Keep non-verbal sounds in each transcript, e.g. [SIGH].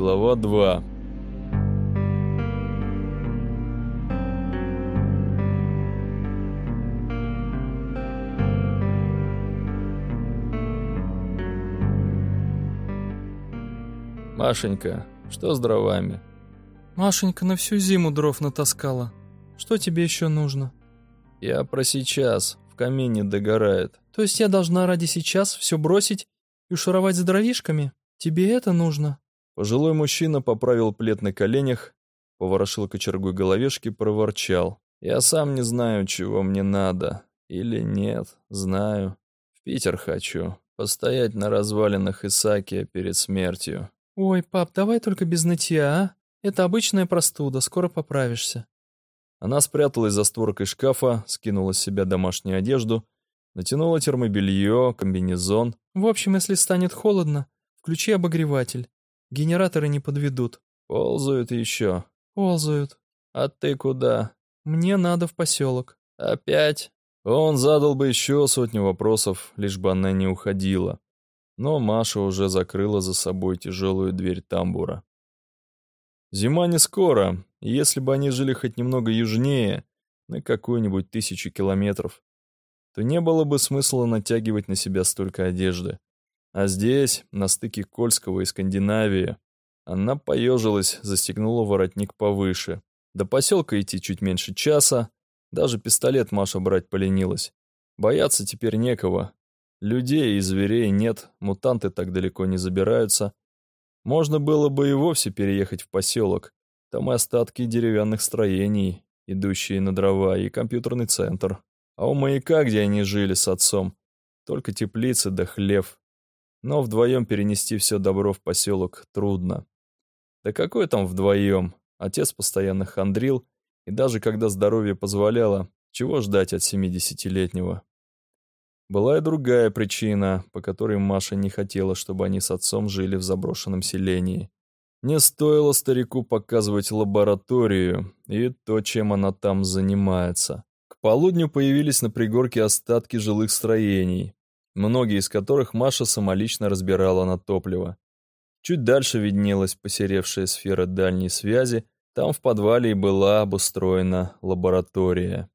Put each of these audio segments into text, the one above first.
Глава 2 Машенька, что с дровами? Машенька на всю зиму дров натаскала. Что тебе еще нужно? Я про сейчас. В камине догорает. То есть я должна ради сейчас все бросить и шуровать за дровишками? Тебе это нужно? Пожилой мужчина поправил плед на коленях, поворошил кочергой головешки, проворчал. Я сам не знаю, чего мне надо. Или нет, знаю. В Питер хочу. Постоять на развалинах Исаакия перед смертью. Ой, пап, давай только без нытья, а? Это обычная простуда, скоро поправишься. Она спряталась за створкой шкафа, скинула с себя домашнюю одежду, натянула термобелье, комбинезон. В общем, если станет холодно, включи обогреватель. Генераторы не подведут. Ползают еще. Ползают. А ты куда? Мне надо в поселок. Опять? Он задал бы еще сотню вопросов, лишь бы она не уходила. Но Маша уже закрыла за собой тяжелую дверь тамбура. Зима не скоро, и если бы они жили хоть немного южнее, на какую-нибудь тысячу километров, то не было бы смысла натягивать на себя столько одежды. А здесь, на стыке Кольского и Скандинавии, она поежилась, застегнула воротник повыше. До поселка идти чуть меньше часа, даже пистолет Маша брать поленилась. Бояться теперь некого. Людей и зверей нет, мутанты так далеко не забираются, можно было бы и вовсе переехать в поселок. Там и остатки деревянных строений, идущие на дрова, и компьютерный центр. А у маяка, где они жили с отцом, только теплицы да хлев. Но вдвоем перенести все добро в поселок трудно. Да какой там вдвоем? Отец постоянно хандрил, и даже когда здоровье позволяло, чего ждать от семидесятилетнего? Была и другая причина, по которой Маша не хотела, чтобы они с отцом жили в заброшенном селении. Не стоило старику показывать лабораторию и то, чем она там занимается. К полудню появились на пригорке остатки жилых строений, многие из которых Маша самолично разбирала на топливо. Чуть дальше виднелась посеревшая сфера дальней связи, там в подвале и была обустроена лаборатория.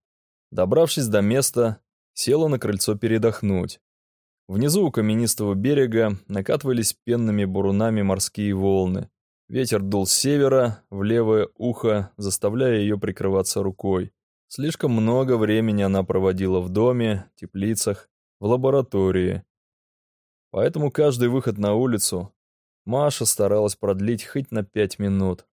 Добравшись до места, села на крыльцо передохнуть. Внизу у каменистого берега накатывались пенными бурунами морские волны. Ветер дул с севера, в левое ухо, заставляя ее прикрываться рукой. Слишком много времени она проводила в доме, теплицах, в лаборатории. Поэтому каждый выход на улицу Маша старалась продлить хоть на пять минут.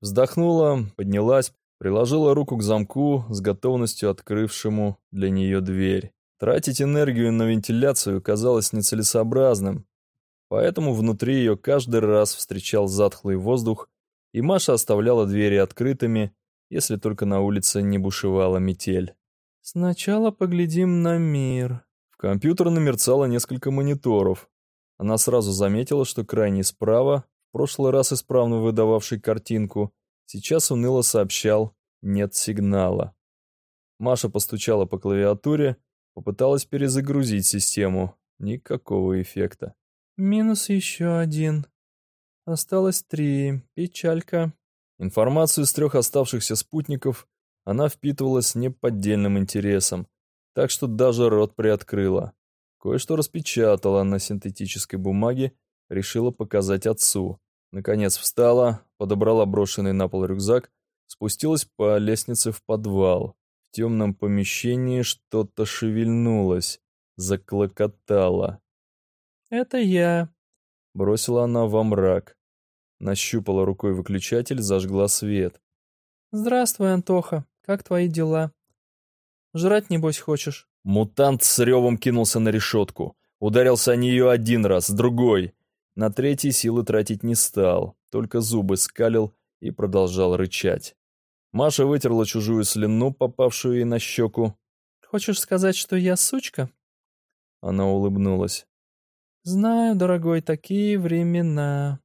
Вздохнула, поднялась, Приложила руку к замку, с готовностью открывшему для нее дверь. Тратить энергию на вентиляцию казалось нецелесообразным, поэтому внутри ее каждый раз встречал затхлый воздух, и Маша оставляла двери открытыми, если только на улице не бушевала метель. «Сначала поглядим на мир». В компьютер намерцало несколько мониторов. Она сразу заметила, что крайний справа, в прошлый раз исправно выдававший картинку, Сейчас уныло сообщал «нет сигнала». Маша постучала по клавиатуре, попыталась перезагрузить систему. Никакого эффекта. «Минус еще один. Осталось три. Печалька». Информацию с трех оставшихся спутников она впитывала с неподдельным интересом, так что даже рот приоткрыла. Кое-что распечатала на синтетической бумаге, решила показать отцу. Наконец встала, подобрала брошенный на пол рюкзак, спустилась по лестнице в подвал. В темном помещении что-то шевельнулось, заклокотало. «Это я», — бросила она во мрак. Нащупала рукой выключатель, зажгла свет. «Здравствуй, Антоха. Как твои дела? Жрать, небось, хочешь?» Мутант с ревом кинулся на решетку. Ударился о нее один раз, другой. На третий силы тратить не стал, только зубы скалил и продолжал рычать. Маша вытерла чужую слюну, попавшую ей на щеку. «Хочешь сказать, что я сучка?» Она улыбнулась. «Знаю, дорогой, такие времена».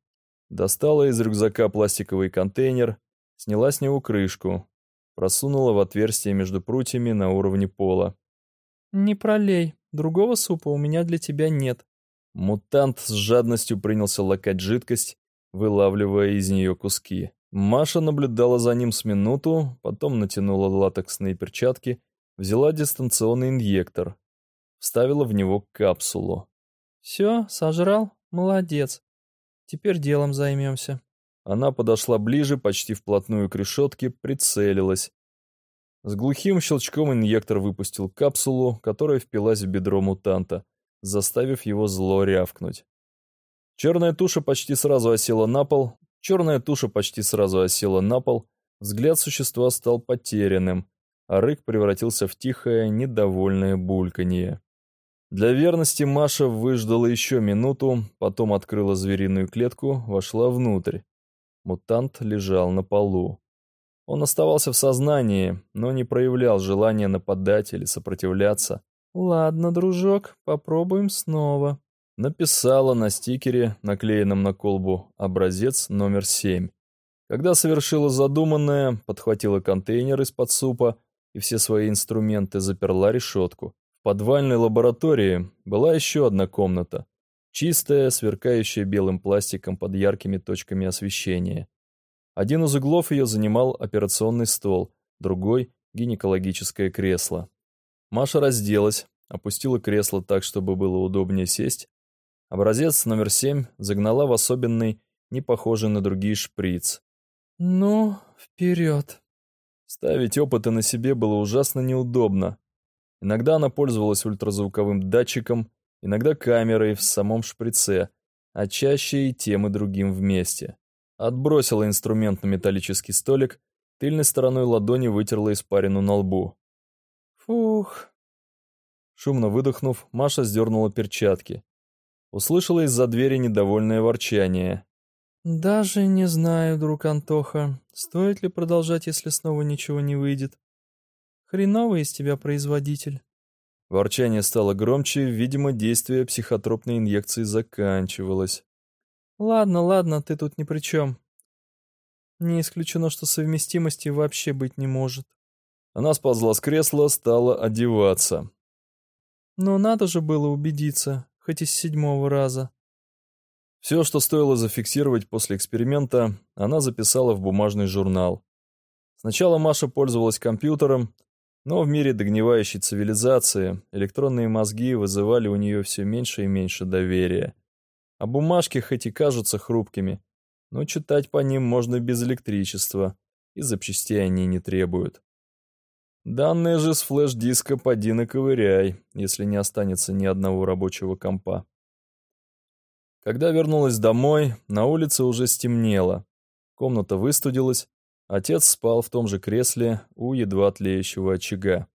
Достала из рюкзака пластиковый контейнер, сняла с него крышку, просунула в отверстие между прутьями на уровне пола. «Не пролей, другого супа у меня для тебя нет. Мутант с жадностью принялся лакать жидкость, вылавливая из нее куски. Маша наблюдала за ним с минуту, потом натянула латексные перчатки, взяла дистанционный инъектор, вставила в него капсулу. «Все, сожрал? Молодец. Теперь делом займемся». Она подошла ближе, почти вплотную к решетке, прицелилась. С глухим щелчком инъектор выпустил капсулу, которая впилась в бедро мутанта, заставив его зло рявкнуть. Черная туша почти сразу осела на пол, черная туша почти сразу осела на пол, взгляд существа стал потерянным, а рык превратился в тихое, недовольное бульканье. Для верности Маша выждала еще минуту, потом открыла звериную клетку, вошла внутрь. Мутант лежал на полу. Он оставался в сознании, но не проявлял желания нападать или сопротивляться. «Ладно, дружок, попробуем снова», — написала на стикере, наклеенном на колбу, образец номер семь. Когда совершила задуманное, подхватила контейнер из-под супа и все свои инструменты заперла решетку. В подвальной лаборатории была еще одна комната, Чистая, сверкающая белым пластиком под яркими точками освещения. Один из углов ее занимал операционный стол, другой — гинекологическое кресло. Маша разделась, опустила кресло так, чтобы было удобнее сесть. Образец номер семь загнала в особенный, не похожий на другие шприц. «Ну, вперед!» Ставить опыты на себе было ужасно неудобно. Иногда она пользовалась ультразвуковым датчиком, иногда камерой в самом шприце, а чаще и тем и другим вместе. Отбросила инструмент на металлический столик, тыльной стороной ладони вытерла испарину на лбу. «Фух!» Шумно выдохнув, Маша сдернула перчатки. Услышала из-за двери недовольное ворчание. «Даже не знаю, друг Антоха, стоит ли продолжать, если снова ничего не выйдет. Хреновый из тебя производитель». Ворчание стало громче, видимо, действие психотропной инъекции заканчивалось. «Ладно, ладно, ты тут ни при чем. Не исключено, что совместимости вообще быть не может». Она сползла с кресла, стала одеваться. «Но надо же было убедиться, хоть и с седьмого раза». Все, что стоило зафиксировать после эксперимента, она записала в бумажный журнал. Сначала Маша пользовалась компьютером, но в мире догнивающей цивилизации электронные мозги вызывали у нее все меньше и меньше доверия. А бумажки хоть и кажутся хрупкими, но читать по ним можно без электричества, и запчастей они не требуют. Данные же с флеш-диска поди наковыряй, если не останется ни одного рабочего компа. Когда вернулась домой, на улице уже стемнело. Комната выстудилась, Отец спал в том же кресле у едва тлеющего очага.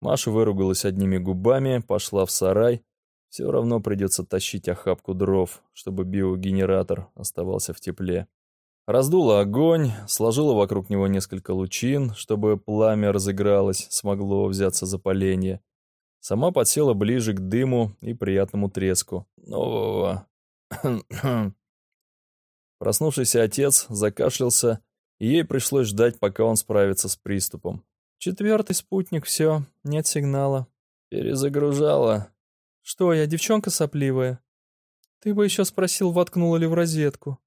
Маша выругалась одними губами, пошла в сарай. Все равно придется тащить охапку дров, чтобы биогенератор оставался в тепле. Раздула огонь, сложила вокруг него несколько лучин, чтобы пламя разыгралось, смогло взяться за поленье. Сама подсела ближе к дыму и приятному треску. Нового. [CLEARS THROAT] Проснувшийся отец закашлялся и ей пришлось ждать, пока он справится с приступом. «Четвертый спутник, все, нет сигнала». «Перезагружала». «Что, я девчонка сопливая?» «Ты бы еще спросил, воткнула ли в розетку».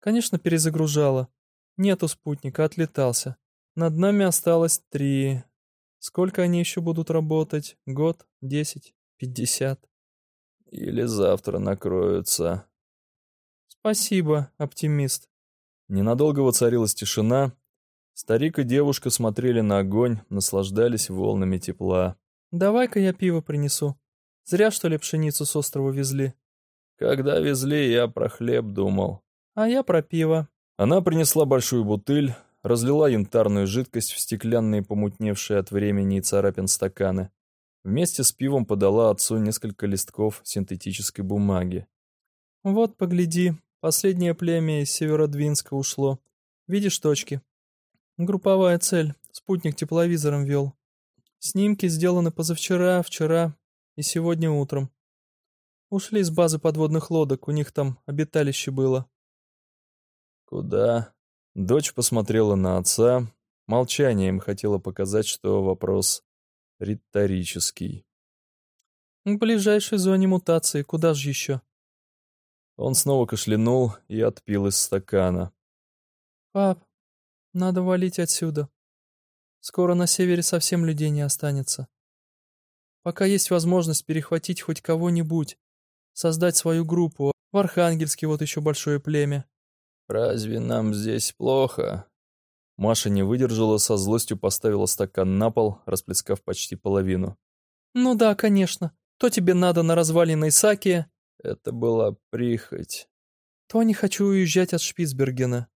«Конечно, перезагружала. Нету спутника, отлетался. Над нами осталось три. Сколько они еще будут работать? Год? Десять? Пятьдесят?» «Или завтра накроются». «Спасибо, оптимист. Ненадолго воцарилась тишина. Старик и девушка смотрели на огонь, наслаждались волнами тепла. «Давай-ка я пиво принесу. Зря, что ли, пшеницу с острова везли?» «Когда везли, я про хлеб думал». «А я про пиво». Она принесла большую бутыль, разлила янтарную жидкость в стеклянные помутневшие от времени и царапин стаканы. Вместе с пивом подала отцу несколько листков синтетической бумаги. «Вот, погляди, Последнее племя из Северодвинска ушло. Видишь точки? Групповая цель. Спутник тепловизором вел. Снимки сделаны позавчера, вчера и сегодня утром. Ушли с базы подводных лодок, у них там обиталище было. Куда? Дочь посмотрела на отца. Молчанием хотела показать, что вопрос риторический. К ближайшей зоне мутации, куда же еще? Он снова кашлянул и отпил из стакана. «Пап, надо валить отсюда. Скоро на севере совсем людей не останется. Пока есть возможность перехватить хоть кого-нибудь, создать свою группу, в Архангельске вот еще большое племя». «Разве нам здесь плохо?» Маша не выдержала, со злостью поставила стакан на пол, расплескав почти половину. «Ну да, конечно. То тебе надо на развалиной Саке...» Это была прихоть. «То не хочу уезжать от Шпицбергена».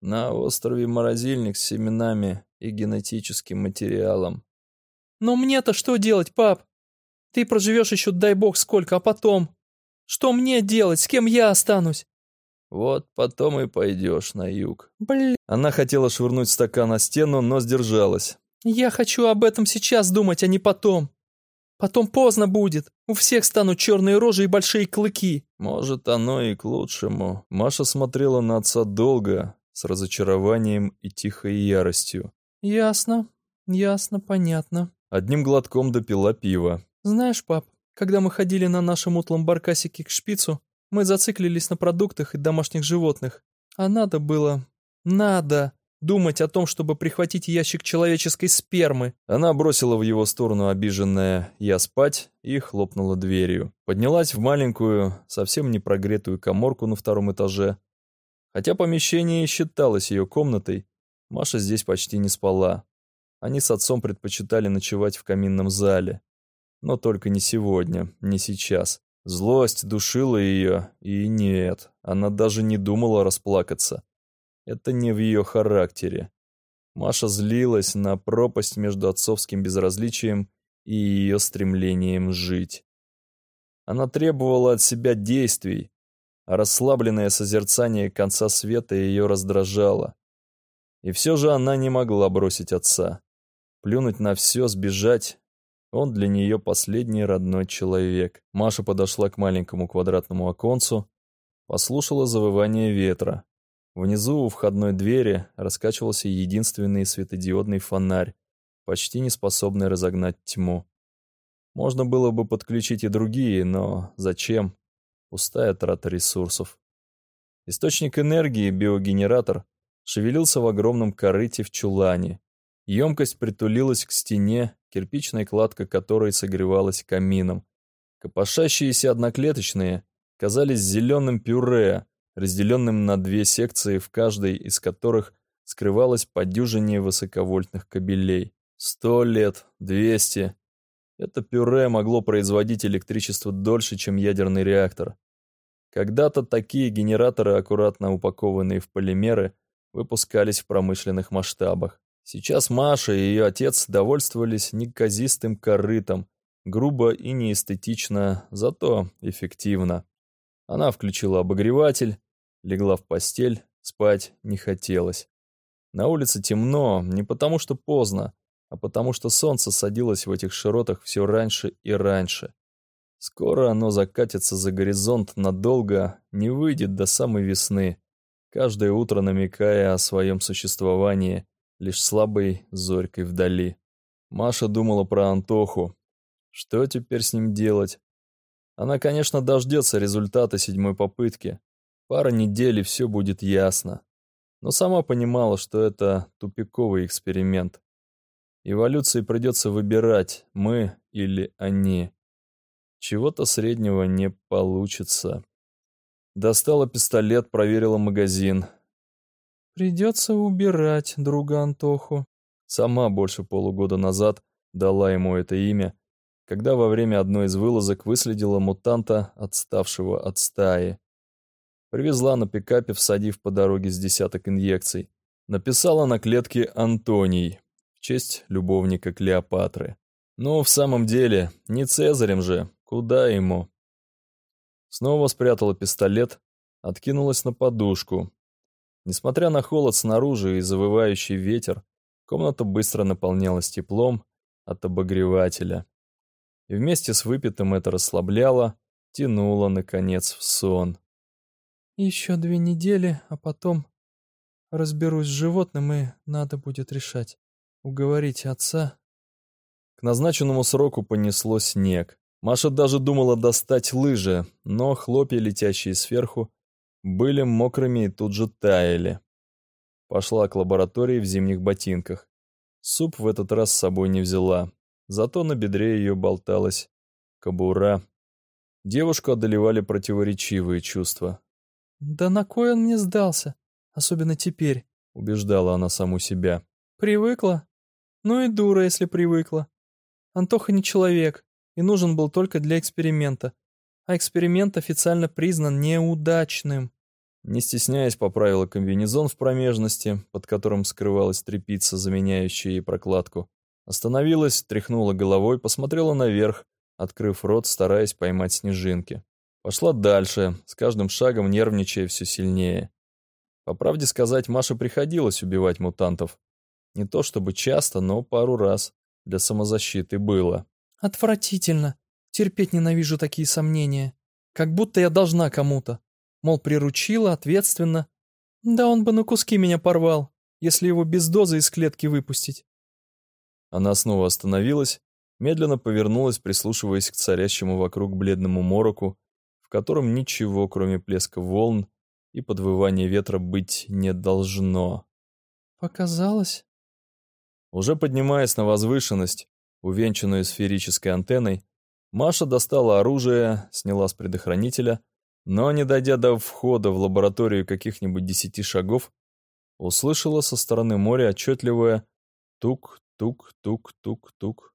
На острове морозильник с семенами и генетическим материалом. «Но мне-то что делать, пап? Ты проживешь еще, дай бог, сколько, а потом? Что мне делать, с кем я останусь?» Вот потом и пойдешь на юг. Блин. Она хотела швырнуть стакан на стену, но сдержалась. Я хочу об этом сейчас думать, а не потом. Потом поздно будет. У всех станут черные рожи и большие клыки. Может, оно и к лучшему. Маша смотрела на отца долго, с разочарованием и тихой яростью. Ясно, ясно, понятно. Одним глотком допила пиво. Знаешь, пап, когда мы ходили на нашем утлом баркасике к шпицу, мы зациклились на продуктах и домашних животных. А надо было... Надо думать о том, чтобы прихватить ящик человеческой спермы. Она бросила в его сторону обиженная «я спать» и хлопнула дверью. Поднялась в маленькую, совсем не прогретую коморку на втором этаже. Хотя помещение считалось ее комнатой, Маша здесь почти не спала. Они с отцом предпочитали ночевать в каминном зале. Но только не сегодня, не сейчас. Злость душила ее, и нет, она даже не думала расплакаться. Это не в ее характере. Маша злилась на пропасть между отцовским безразличием и ее стремлением жить. Она требовала от себя действий, а расслабленное созерцание конца света ее раздражало. И все же она не могла бросить отца. Плюнуть на все, сбежать он для нее последний родной человек. Маша подошла к маленькому квадратному оконцу, послушала завывание ветра. Внизу у входной двери раскачивался единственный светодиодный фонарь, почти не способный разогнать тьму. Можно было бы подключить и другие, но зачем? Пустая трата ресурсов. Источник энергии, биогенератор, шевелился в огромном корыте в чулане. Емкость притулилась к стене, кирпичная кладка которой согревалась камином. Копошащиеся одноклеточные казались зеленым пюре, разделенным на две секции, в каждой из которых скрывалось по дюжине высоковольтных кабелей. Сто лет, двести. Это пюре могло производить электричество дольше, чем ядерный реактор. Когда-то такие генераторы, аккуратно упакованные в полимеры, выпускались в промышленных масштабах. Сейчас Маша и ее отец довольствовались неказистым корытом, грубо и неэстетично, зато эффективно. Она включила обогреватель, легла в постель, спать не хотелось. На улице темно, не потому что поздно, а потому что солнце садилось в этих широтах все раньше и раньше. Скоро оно закатится за горизонт надолго, не выйдет до самой весны, каждое утро намекая о своем существовании – лишь слабой зорькой вдали. Маша думала про Антоху. Что теперь с ним делать? Она, конечно, дождется результата седьмой попытки. Пара недель и все будет ясно. Но сама понимала, что это тупиковый эксперимент. Эволюции придется выбирать, мы или они. Чего-то среднего не получится. Достала пистолет, проверила магазин. Придется убирать друга Антоху. Сама больше полугода назад дала ему это имя, когда во время одной из вылазок выследила мутанта, отставшего от стаи. Привезла на пикапе, всадив по дороге с десяток инъекций. Написала на клетке «Антоний» в честь любовника Клеопатры. Но в самом деле, не Цезарем же, куда ему? Снова спрятала пистолет, откинулась на подушку, Несмотря на холод снаружи и завывающий ветер, комната быстро наполнялась теплом от обогревателя. И вместе с выпитым это расслабляло, тянуло, наконец, в сон. «Еще две недели, а потом разберусь с животным, и надо будет решать, уговорить отца». К назначенному сроку понесло снег. Маша даже думала достать лыжи, но хлопья, летящие сверху, были мокрыми и тут же таяли. Пошла к лаборатории в зимних ботинках. Суп в этот раз с собой не взяла, зато на бедре ее болталась кобура. Девушку одолевали противоречивые чувства. «Да на кой он мне сдался? Особенно теперь», — убеждала она саму себя. «Привыкла? Ну и дура, если привыкла. Антоха не человек и нужен был только для эксперимента. А эксперимент официально признан неудачным». Не стесняясь, поправила комбинезон в промежности, под которым скрывалась тряпица, заменяющая ей прокладку. Остановилась, тряхнула головой, посмотрела наверх, открыв рот, стараясь поймать снежинки. Пошла дальше, с каждым шагом нервничая все сильнее. По правде сказать, Маше приходилось убивать мутантов. Не то чтобы часто, но пару раз. Для самозащиты было. «Отвратительно. Терпеть ненавижу такие сомнения. Как будто я должна кому-то. Мол, приручила, ответственно. Да он бы на куски меня порвал, если его без дозы из клетки выпустить». Она снова остановилась, медленно повернулась, прислушиваясь к царящему вокруг бледному мороку, котором ничего, кроме плеска волн и подвывания ветра, быть не должно. «Показалось?» Уже поднимаясь на возвышенность, увенчанную сферической антенной, Маша достала оружие, сняла с предохранителя, но, не дойдя до входа в лабораторию каких-нибудь десяти шагов, услышала со стороны моря отчетливое тук-тук-тук-тук-тук.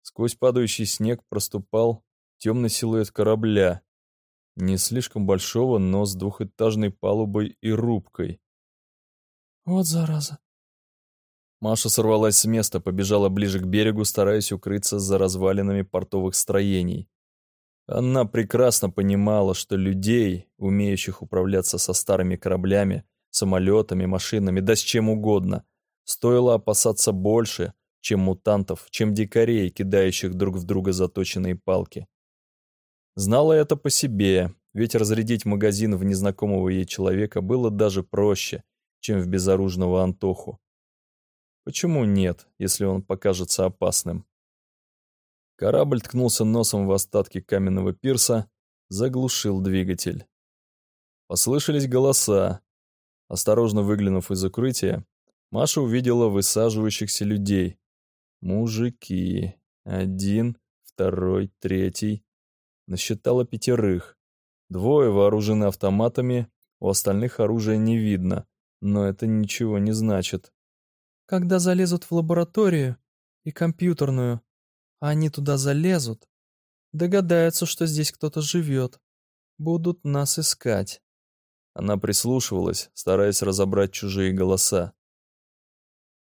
Сквозь падающий снег проступал темный силуэт корабля, не слишком большого, но с двухэтажной палубой и рубкой. «Вот зараза!» Маша сорвалась с места, побежала ближе к берегу, стараясь укрыться за развалинами портовых строений. Она прекрасно понимала, что людей, умеющих управляться со старыми кораблями, самолетами, машинами, да с чем угодно, стоило опасаться больше, чем мутантов, чем дикарей, кидающих друг в друга заточенные палки. Знала это по себе, ведь разрядить магазин в незнакомого ей человека было даже проще, чем в безоружного Антоху. Почему нет, если он покажется опасным? Корабль ткнулся носом в остатки каменного пирса, заглушил двигатель. Послышались голоса. Осторожно выглянув из укрытия, Маша увидела высаживающихся людей, Мужики. Один, второй, третий. Насчитала пятерых. Двое вооружены автоматами, у остальных оружия не видно, но это ничего не значит. Когда залезут в лабораторию и компьютерную, а они туда залезут, догадаются, что здесь кто-то живет, будут нас искать. Она прислушивалась, стараясь разобрать чужие голоса.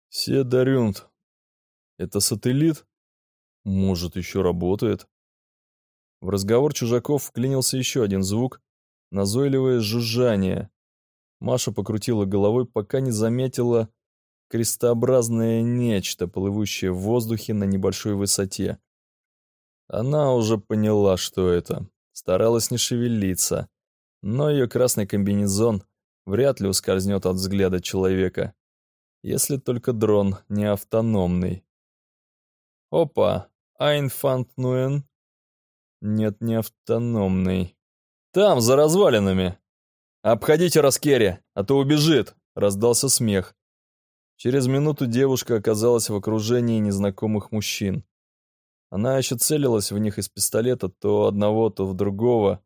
«Все дарюнт, это сателлит? Может, еще работает? В разговор чужаков вклинился еще один звук, назойливое жужжание. Маша покрутила головой, пока не заметила крестообразное нечто, плывущее в воздухе на небольшой высоте. Она уже поняла, что это. Старалась не шевелиться. Но ее красный комбинезон вряд ли ускользнет от взгляда человека. Если только дрон не автономный. Опа, Айнфантнуэн. Нет, не автономный. Там, за развалинами. Обходите Раскери, а то убежит, раздался смех. Через минуту девушка оказалась в окружении незнакомых мужчин. Она еще целилась в них из пистолета то одного, то в другого,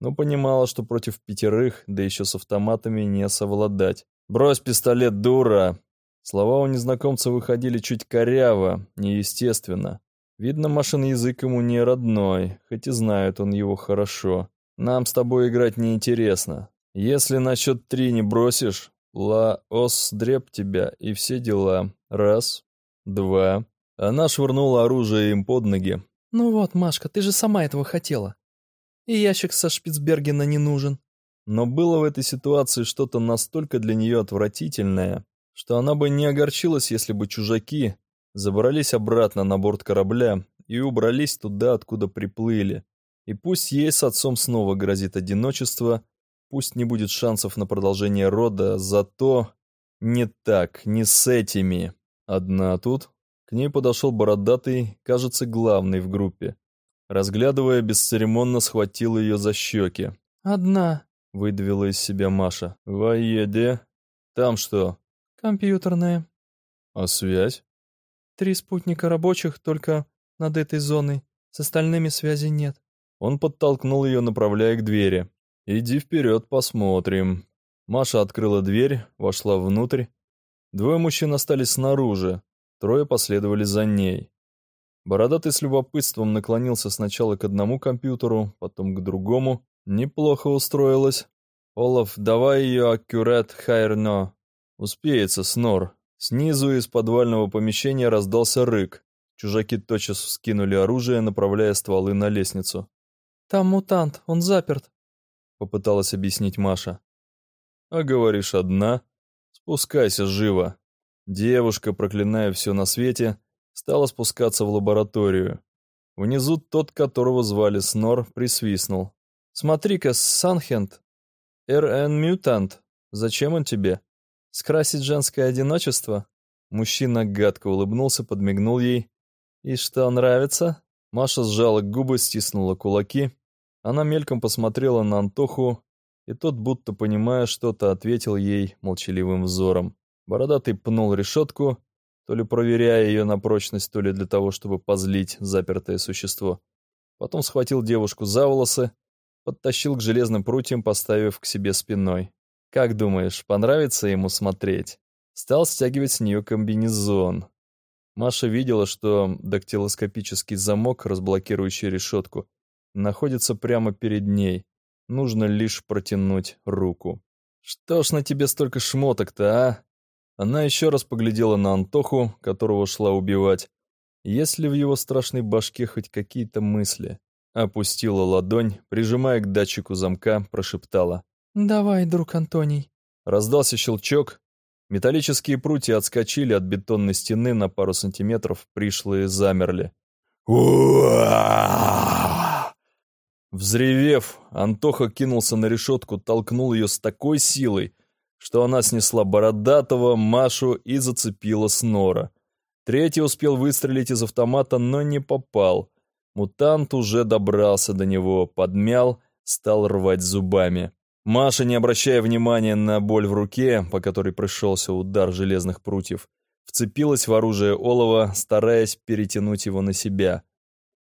но понимала, что против пятерых, да еще с автоматами, не совладать. «Брось пистолет, дура!» Слова у незнакомца выходили чуть коряво, неестественно. Видно, Машин язык ему не родной, хоть и знает он его хорошо. Нам с тобой играть неинтересно. Если на счет три не бросишь, ла-ос дреб тебя и все дела. Раз, два. Она швырнула оружие им под ноги. «Ну вот, Машка, ты же сама этого хотела. И ящик со Шпицбергена не нужен». Но было в этой ситуации что-то настолько для нее отвратительное, что она бы не огорчилась, если бы чужаки забрались обратно на борт корабля и убрались туда, откуда приплыли. И пусть ей с отцом снова грозит одиночество, пусть не будет шансов на продолжение рода, зато не так, не с этими. Одна тут. К ней подошел бородатый, кажется, главный в группе. разглядывая, бесцеремонно схватил ее за щеки. «Одна», — выдавила из себя Маша. «Воеде? Там что?» «Компьютерная». «А связь?» «Три спутника рабочих только над этой зоной. С остальными связи нет». Он подтолкнул ее, направляя к двери. «Иди вперед, посмотрим». Маша открыла дверь, вошла внутрь. Двое мужчин остались снаружи, трое последовали за ней. Бородатый с любопытством наклонился сначала к одному компьютеру, потом к другому. Неплохо устроилась. «Олаф, давай ее аккурат хайрно». Успеется, снор. Снизу из подвального помещения раздался рык. Чужаки тотчас вскинули оружие, направляя стволы на лестницу. «Там мутант, он заперт», — попыталась объяснить Маша. «А говоришь, одна? Спускайся живо». Девушка, проклиная все на свете, стала спускаться в лабораторию. Внизу тот, которого звали Снор, присвистнул. «Смотри-ка, Санхенд, РН Мютант, зачем он тебе? Скрасить женское одиночество?» Мужчина гадко улыбнулся, подмигнул ей. «И что, нравится?» Маша сжала губы, стиснула кулаки. Она мельком посмотрела на Антоху, и тот, будто понимая что-то, ответил ей молчаливым взором. Бородатый пнул решетку, то ли проверяя ее на прочность, то ли для того, чтобы позлить запертое существо. Потом схватил девушку за волосы, подтащил к железным прутьям, поставив к себе спиной. «Как думаешь, понравится ему смотреть?» Стал стягивать с нее комбинезон. Маша видела, что дактилоскопический замок, разблокирующий решетку, находится прямо перед ней. Нужно лишь протянуть руку. «Что ж на тебе столько шмоток-то, а?» Она еще раз поглядела на Антоху, которого шла убивать. Есть ли в его страшной башке хоть какие-то мысли? Опустила ладонь, прижимая к датчику замка, прошептала. «Давай, друг Антоний». Раздался щелчок. Металлические прутья отскочили от бетонной стены на пару сантиметров, пришлые замерли. Взревев, Антоха кинулся на решетку, толкнул ее с такой силой, что она снесла Бородатого, Машу и зацепила Снора. Третий успел выстрелить из автомата, но не попал. Мутант уже добрался до него, подмял, стал рвать зубами. Маша, не обращая внимания на боль в руке, по которой пришелся удар железных прутьев, вцепилась в оружие олова, стараясь перетянуть его на себя.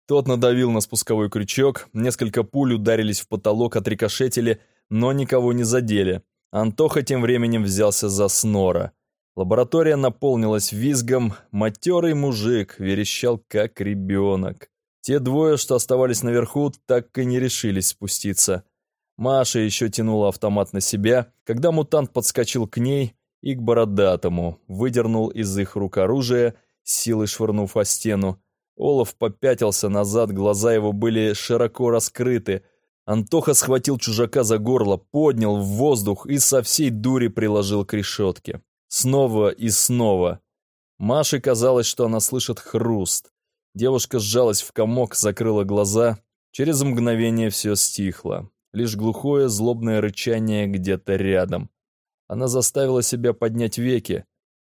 Тот надавил на спусковой крючок, несколько пуль ударились в потолок, отрикошетили, но никого не задели. Антоха тем временем взялся за снора. Лаборатория наполнилась визгом, матерый мужик верещал как ребенок. Те двое, что оставались наверху, так и не решились спуститься. Маша еще тянула автомат на себя, когда мутант подскочил к ней и к бородатому, выдернул из их рук оружие, силой швырнув о стену. Олаф попятился назад, глаза его были широко раскрыты, Антоха схватил чужака за горло, поднял в воздух и со всей дури приложил к решетке. Снова и снова. Маше казалось, что она слышит хруст. Девушка сжалась в комок, закрыла глаза. Через мгновение все стихло. Лишь глухое злобное рычание где-то рядом. Она заставила себя поднять веки.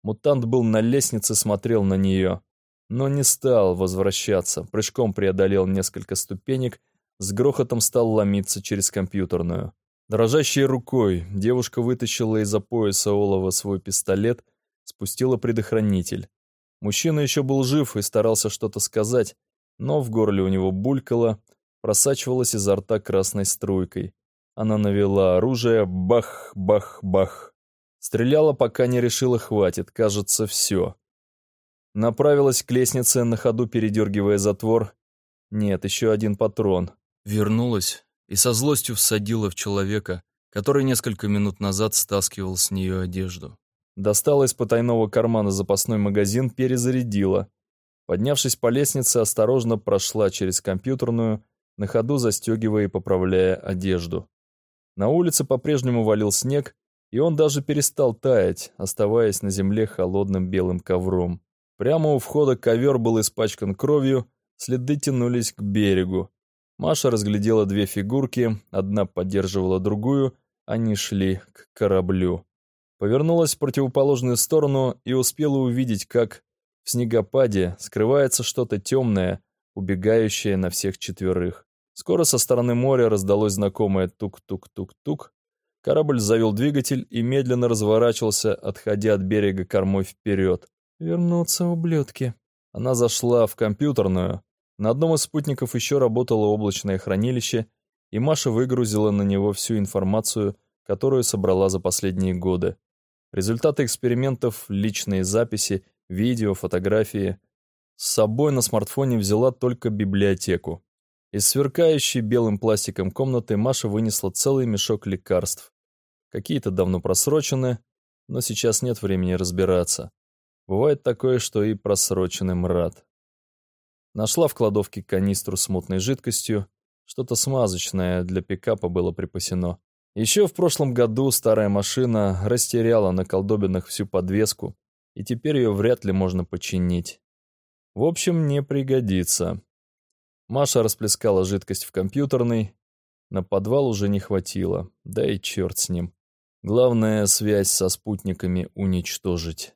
Мутант был на лестнице, смотрел на нее. Но не стал возвращаться. Прыжком преодолел несколько ступенек с грохотом стал ломиться через компьютерную. Дрожащей рукой девушка вытащила из-за пояса олова свой пистолет, спустила предохранитель. Мужчина еще был жив и старался что-то сказать, но в горле у него булькало, просачивалась изо рта красной струйкой. Она навела оружие, бах-бах-бах. Стреляла, пока не решила хватит, кажется, все. Направилась к лестнице, на ходу передергивая затвор. Нет, еще один патрон. Вернулась и со злостью всадила в человека, который несколько минут назад стаскивал с нее одежду. Достала из потайного кармана запасной магазин, перезарядила. Поднявшись по лестнице, осторожно прошла через компьютерную, на ходу застегивая и поправляя одежду. На улице по-прежнему валил снег, и он даже перестал таять, оставаясь на земле холодным белым ковром. Прямо у входа ковер был испачкан кровью, следы тянулись к берегу. Маша разглядела две фигурки, одна поддерживала другую, они шли к кораблю. Повернулась в противоположную сторону и успела увидеть, как в снегопаде скрывается что-то темное, убегающая на всех четверых. Скоро со стороны моря раздалось знакомое тук-тук-тук-тук. Корабль завел двигатель и медленно разворачивался, отходя от берега кормой вперед. «Вернуться, ублюдки!» Она зашла в компьютерную. На одном из спутников еще работало облачное хранилище, и Маша выгрузила на него всю информацию, которую собрала за последние годы. Результаты экспериментов, личные записи, видео, фотографии. С собой на смартфоне взяла только библиотеку. Из сверкающей белым пластиком комнаты Маша вынесла целый мешок лекарств. Какие-то давно просрочены, но сейчас нет времени разбираться. Бывает такое, что и просроченным рад. Нашла в кладовке канистру с мутной жидкостью, что-то смазочное для пикапа было припасено. Еще в прошлом году старая машина растеряла на колдобинах всю подвеску, и теперь ее вряд ли можно починить. В общем, не пригодится. Маша расплескала жидкость в компьютерный. На подвал уже не хватило, да и черт с ним. Главное, связь со спутниками уничтожить.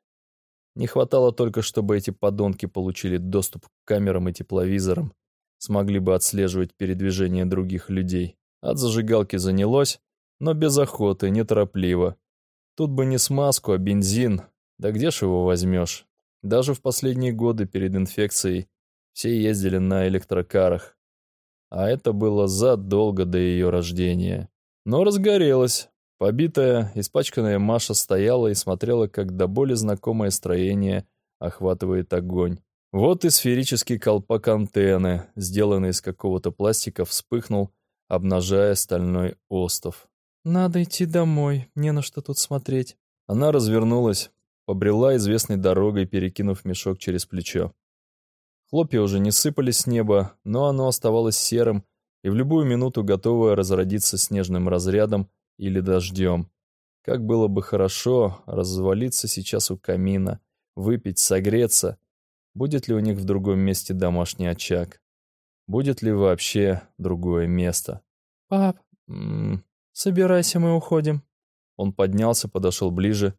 Не хватало только, чтобы эти подонки получили доступ к камерам и тепловизорам, смогли бы отслеживать передвижение других людей. От зажигалки занялось, но без охоты, неторопливо. Тут бы не смазку, а бензин. Да где ж его возьмешь? Даже в последние годы перед инфекцией все ездили на электрокарах. А это было задолго до ее рождения. Но разгорелась. Побитая, испачканная Маша стояла и смотрела, как до боли знакомое строение охватывает огонь. Вот и сферический колпак антенны, сделанный из какого-то пластика, вспыхнул, обнажая стальной остов. «Надо идти домой, не на что тут смотреть». Она развернулась, побрела известной дорогой, перекинув мешок через плечо. Хлопья уже не сыпались с неба, но оно оставалось серым и в любую минуту готовое разродиться снежным разрядом или дождем. Как было бы хорошо развалиться сейчас у камина, выпить, согреться. Будет ли у них в другом месте домашний очаг? Будет ли вообще другое место? «Пап, М -м собирайся, мы уходим». Он поднялся, подошел ближе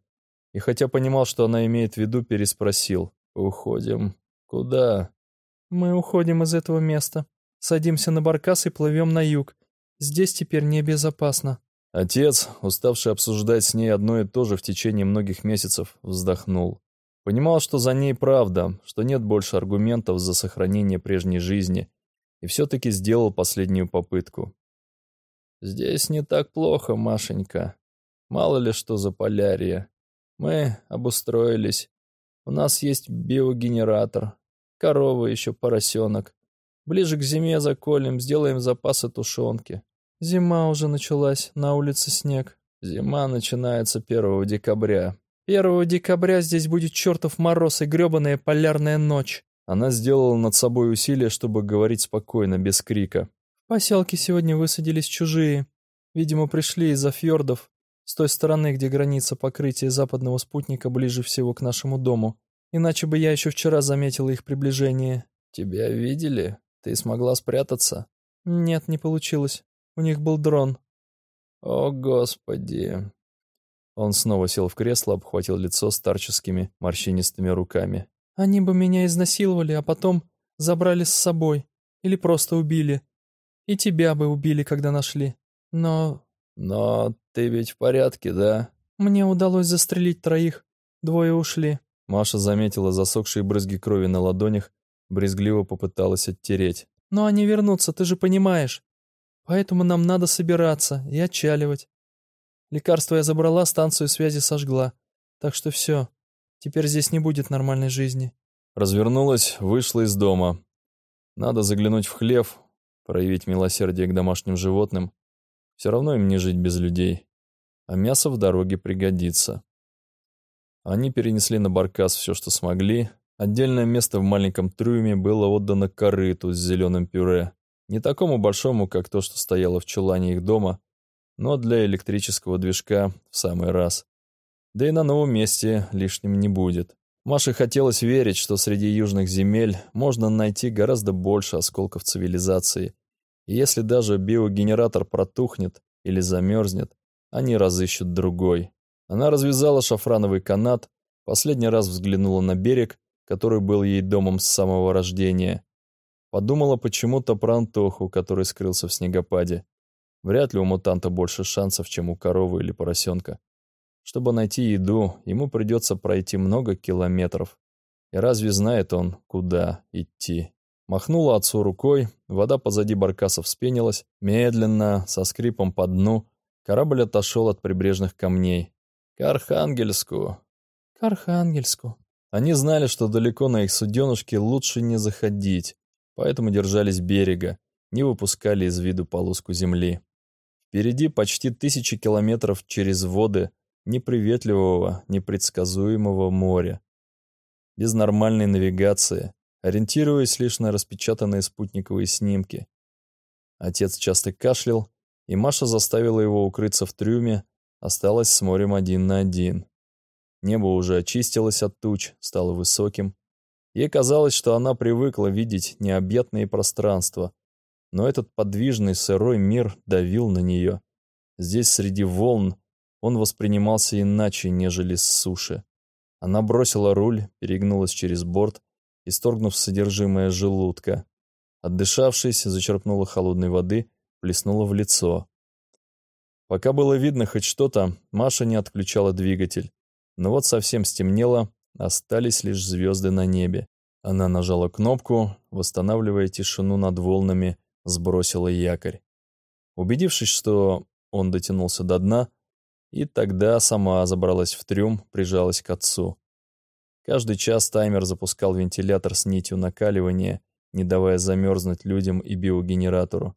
и, хотя понимал, что она имеет в виду, переспросил. «Уходим? Куда?» «Мы уходим из этого места. Садимся на баркас и плывем на юг. Здесь теперь небезопасно». Отец, уставший обсуждать с ней одно и то же в течение многих месяцев, вздохнул. Понимал, что за ней правда, что нет больше аргументов за сохранение прежней жизни, и все-таки сделал последнюю попытку. «Здесь не так плохо, Машенька. Мало ли что за полярия. Мы обустроились. У нас есть биогенератор, корова еще поросенок. Ближе к зиме заколем, сделаем запасы тушенки. Зима уже началась, на улице снег. Зима начинается 1 декабря. 1 декабря здесь будет чертов мороз и гребаная полярная ночь. Она сделала над собой усилие, чтобы говорить спокойно, без крика. В поселке сегодня высадились чужие. Видимо, пришли из-за фьордов, с той стороны, где граница покрытия западного спутника ближе всего к нашему дому. Иначе бы я еще вчера заметила их приближение. Тебя видели? Ты смогла спрятаться? Нет, не получилось. У них был дрон. О, Господи. Он снова сел в кресло, обхватил лицо старческими морщинистыми руками. Они бы меня изнасиловали, а потом забрали с собой. Или просто убили. И тебя бы убили, когда нашли. Но «Но ты ведь в порядке, да?» «Мне удалось застрелить троих. Двое ушли». Маша заметила засохшие брызги крови на ладонях, брезгливо попыталась оттереть. «Но они вернутся, ты же понимаешь. Поэтому нам надо собираться и отчаливать. Лекарство я забрала, станцию связи сожгла. Так что все. Теперь здесь не будет нормальной жизни». Развернулась, вышла из дома. Надо заглянуть в хлев, проявить милосердие к домашним животным. Все равно им не жить без людей. А мясо в дороге пригодится. Они перенесли на баркас все, что смогли. Отдельное место в маленьком трюме было отдано корыту с зеленым пюре. Не такому большому, как то, что стояло в чулане их дома, но для электрического движка в самый раз. Да и на новом месте лишним не будет. Маше хотелось верить, что среди южных земель можно найти гораздо больше осколков цивилизации, и если даже биогенератор протухнет или замерзнет, они разыщут другой. Она развязала шафрановый канат, последний раз взглянула на берег, который был ей домом с самого рождения. Подумала почему-то про Антоху, который скрылся в снегопаде. Вряд ли у мутанта больше шансов, чем у коровы или поросенка. Чтобы найти еду, ему придется пройти много километров. И разве знает он, куда идти? Махнула отцу рукой, вода позади баркаса вспенилась, медленно, со скрипом по дну, корабль отошел от прибрежных камней. К Архангельску. К Архангельску. Они знали, что далеко на их суденышке лучше не заходить, поэтому держались берега, не выпускали из виду полоску земли. Впереди почти тысячи километров через воды неприветливого, непредсказуемого моря. Без нормальной навигации, ориентируясь лишь на распечатанные спутниковые снимки. Отец часто кашлял, и Маша заставила его укрыться в трюме, осталась с морем один на один. Небо уже очистилось от туч, стало высоким. Ей казалось, что она привыкла видеть необъятные пространства, но этот подвижный сырой мир давил на нее. Здесь среди волн он воспринимался иначе, нежели с суши. Она бросила руль, перегнулась через борт, исторгнув содержимое желудка. Отдышавшись, зачерпнула холодной воды, плеснула в лицо. Пока было видно хоть что-то, Маша не отключала двигатель. Но вот совсем стемнело, остались лишь звезды на небе. Она нажала кнопку, восстанавливая тишину над волнами, сбросила якорь. Убедившись, что он дотянулся до дна, и тогда сама забралась в трюм, прижалась к отцу. Каждый час таймер запускал вентилятор с нитью накаливания, не давая замерзнуть людям и биогенератору.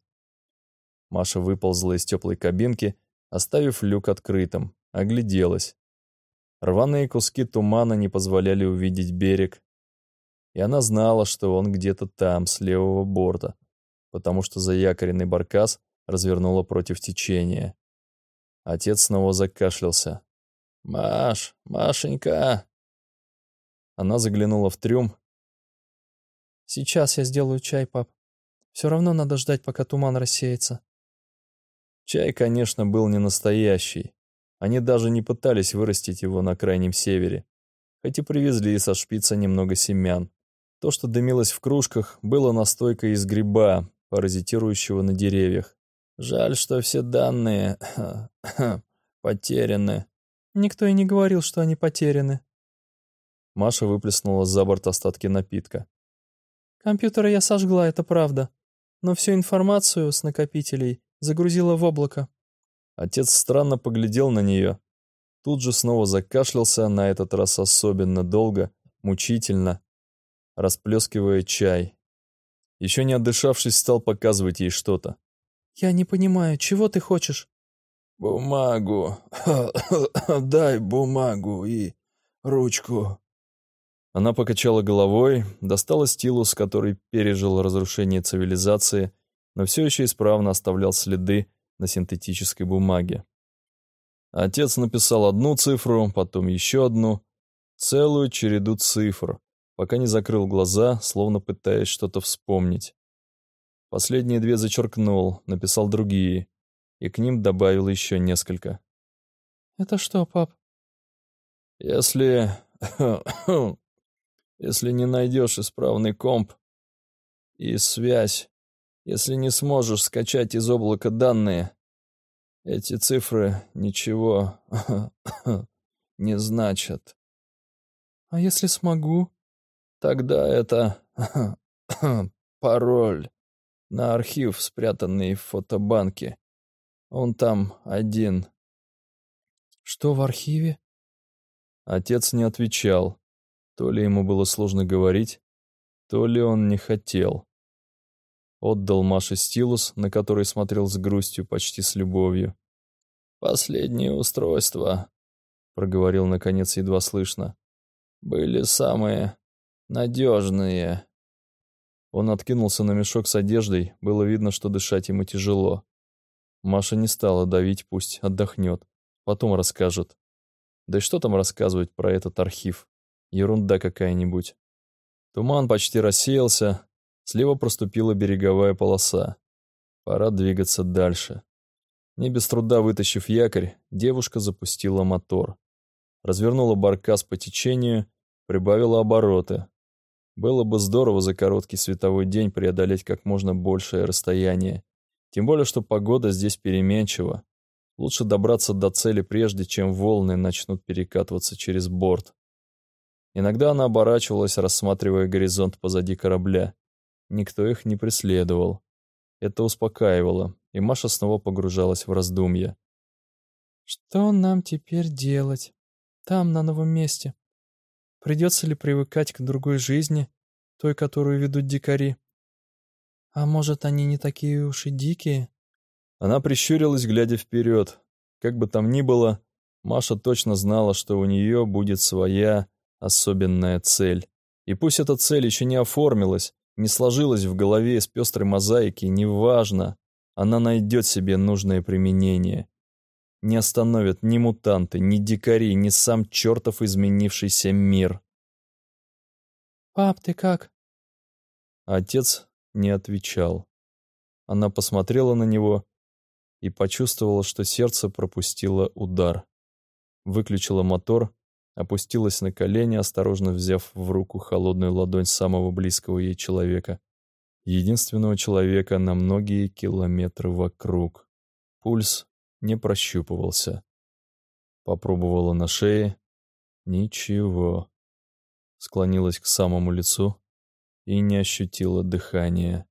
Маша выползла из теплой кабинки, оставив люк открытым, огляделась. Рваные куски тумана не позволяли увидеть берег, и она знала, что он где-то там, с левого борта, потому что заякоренный баркас развернула против течения. Отец снова закашлялся. «Маш, Машенька!» Она заглянула в трюм. «Сейчас я сделаю чай, пап. Все равно надо ждать, пока туман рассеется». Чай, конечно, был не настоящий. Они даже не пытались вырастить его на крайнем севере, хоть и привезли со шпица немного семян. То, что дымилось в кружках, было настойкой из гриба, паразитирующего на деревьях. Жаль, что все данные [CLEARS THROAT] потеряны. Никто и не говорил, что они потеряны. Маша выплеснула за борт остатки напитка. Компьютеры я сожгла, это правда. Но всю информацию с накопителей загрузила в облако. Отец странно поглядел на нее. Тут же снова закашлялся, на этот раз особенно долго, мучительно, расплескивая чай. Еще не отдышавшись, стал показывать ей что-то. «Я не понимаю, чего ты хочешь?» «Бумагу. [COUGHS] Дай бумагу и ручку». Она покачала головой, достала стилус, который пережил разрушение цивилизации, но все еще исправно оставлял следы на синтетической бумаге. Отец написал одну цифру, потом еще одну, целую череду цифр, пока не закрыл глаза, словно пытаясь что-то вспомнить. Последние две зачеркнул, написал другие, и к ним добавил еще несколько. «Это что, пап?» «Если... [COUGHS] если не найдешь исправный комп и связь, если не сможешь скачать из облака данные, эти цифры ничего [COUGHS] не значат. А если смогу? Тогда это [COUGHS] пароль на архив, спрятанный в фотобанке. Он там один. Что в архиве? Отец не отвечал. То ли ему было сложно говорить, то ли он не хотел. Отдал Маше стилус, на который смотрел с грустью, почти с любовью. «Последние устройства», — проговорил наконец едва слышно, — «были самые надежные». Он откинулся на мешок с одеждой, было видно, что дышать ему тяжело. Маша не стала давить, пусть отдохнет, потом расскажет. Да и что там рассказывать про этот архив? Ерунда какая-нибудь. Туман почти рассеялся, Слева проступила береговая полоса. Пора двигаться дальше. Не без труда вытащив якорь, девушка запустила мотор. Развернула баркас по течению, прибавила обороты. Было бы здорово за короткий световой день преодолеть как можно большее расстояние. Тем более, что погода здесь переменчива. Лучше добраться до цели прежде, чем волны начнут перекатываться через борт. Иногда она оборачивалась, рассматривая горизонт позади корабля. Никто их не преследовал. Это успокаивало, и Маша снова погружалась в раздумья. «Что нам теперь делать? Там, на новом месте? Придется ли привыкать к другой жизни, той, которую ведут дикари? А может, они не такие уж и дикие?» Она прищурилась, глядя вперед. Как бы там ни было, Маша точно знала, что у нее будет своя особенная цель. И пусть эта цель еще не оформилась, не сложилась в голове из пестрой мозаики, неважно, она найдет себе нужное применение. Не остановят ни мутанты, ни дикари, ни сам чертов изменившийся мир. «Пап, ты как?» Отец не отвечал. Она посмотрела на него и почувствовала, что сердце пропустило удар. Выключила мотор, опустилась на колени, осторожно взяв в руку холодную ладонь самого близкого ей человека. Единственного человека на многие километры вокруг. Пульс не прощупывался. Попробовала на шее. Ничего. Склонилась к самому лицу и не ощутила дыхания.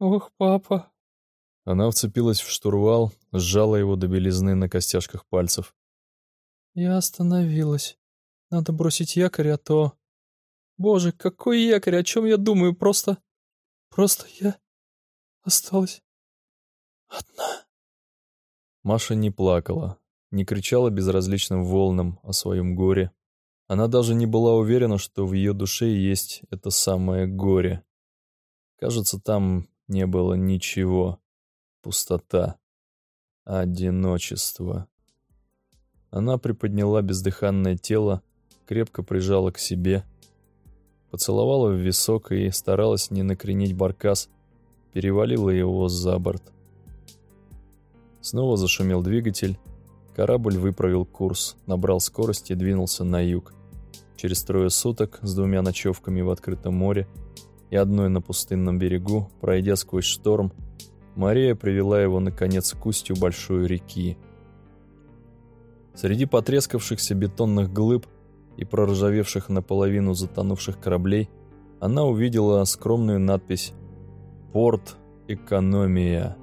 «Ох, папа!» Она вцепилась в штурвал, сжала его до белизны на костяшках пальцев. «Я остановилась. Надо бросить якорь, а то... Боже, какой якорь, о чем я думаю, просто... Просто я осталась одна». Маша не плакала, не кричала безразличным волнам о своем горе. Она даже не была уверена, что в ее душе есть это самое горе. Кажется, там не было ничего. Пустота. Одиночество. Она приподняла бездыханное тело, крепко прижала к себе, поцеловала в висок и старалась не накренить баркас, перевалила его за борт. Снова зашумел двигатель, корабль выправил курс, набрал скорость и двинулся на юг. Через трое суток с двумя ночевками в открытом море и одной на пустынном берегу, пройдя сквозь шторм, Мария привела его, наконец, к устью большой реки. Среди потрескавшихся бетонных глыб и проржавевших наполовину затонувших кораблей она увидела скромную надпись «Порт Экономия».